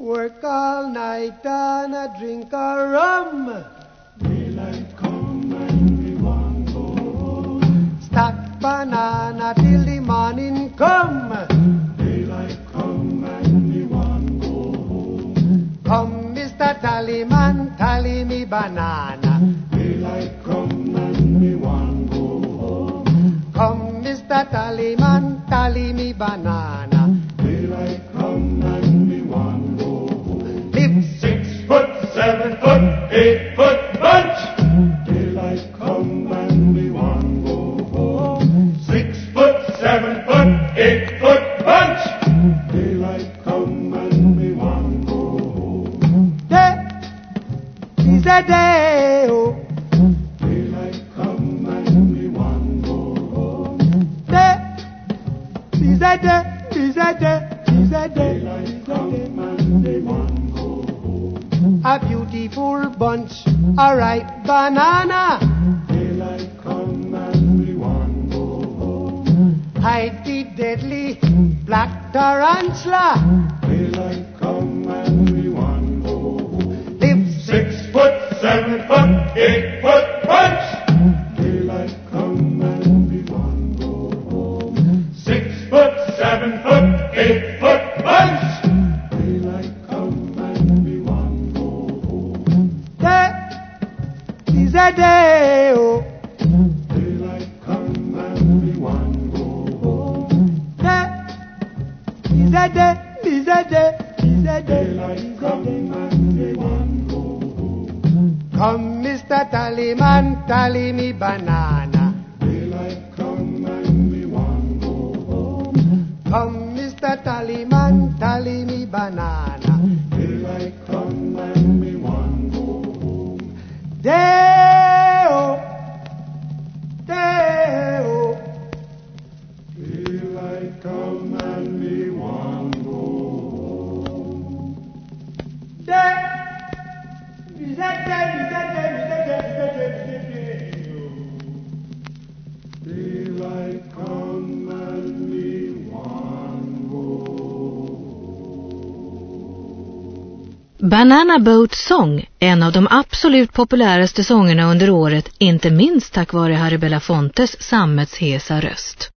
Work all night and a drink a rum. Stack banana till the morning come. Daylight come and me want go home. Come, Mr. Tallyman, tally me banana. Daylight come and me want go home. Come, Mr. Tallyman, tally me banana. Daylight come and me want go home. Live Six foot, seven foot, is a day. Oh, Daylight come and go home. day is a day. Is a day. Is a day. Daylight and go home. A beautiful bunch, a ripe banana. Daylight come and me want go home. Hide the deadly black tarantula. Daylight day. Oh, Daylight come and we want go home. is a day. Is a day. Is a day. Daylight come and we want go home. Come, Mr. Tallyman, tally me banana. Daylight come and we want go home. Come, Mr. Tallyman, tally me banana. Come and me go home. Is that is that is that is that is that? Daylight come and me go Banana Boat Song, en av de absolut populäraste sångerna under året, inte minst tack vare Harry Belafontes sammetshesa röst.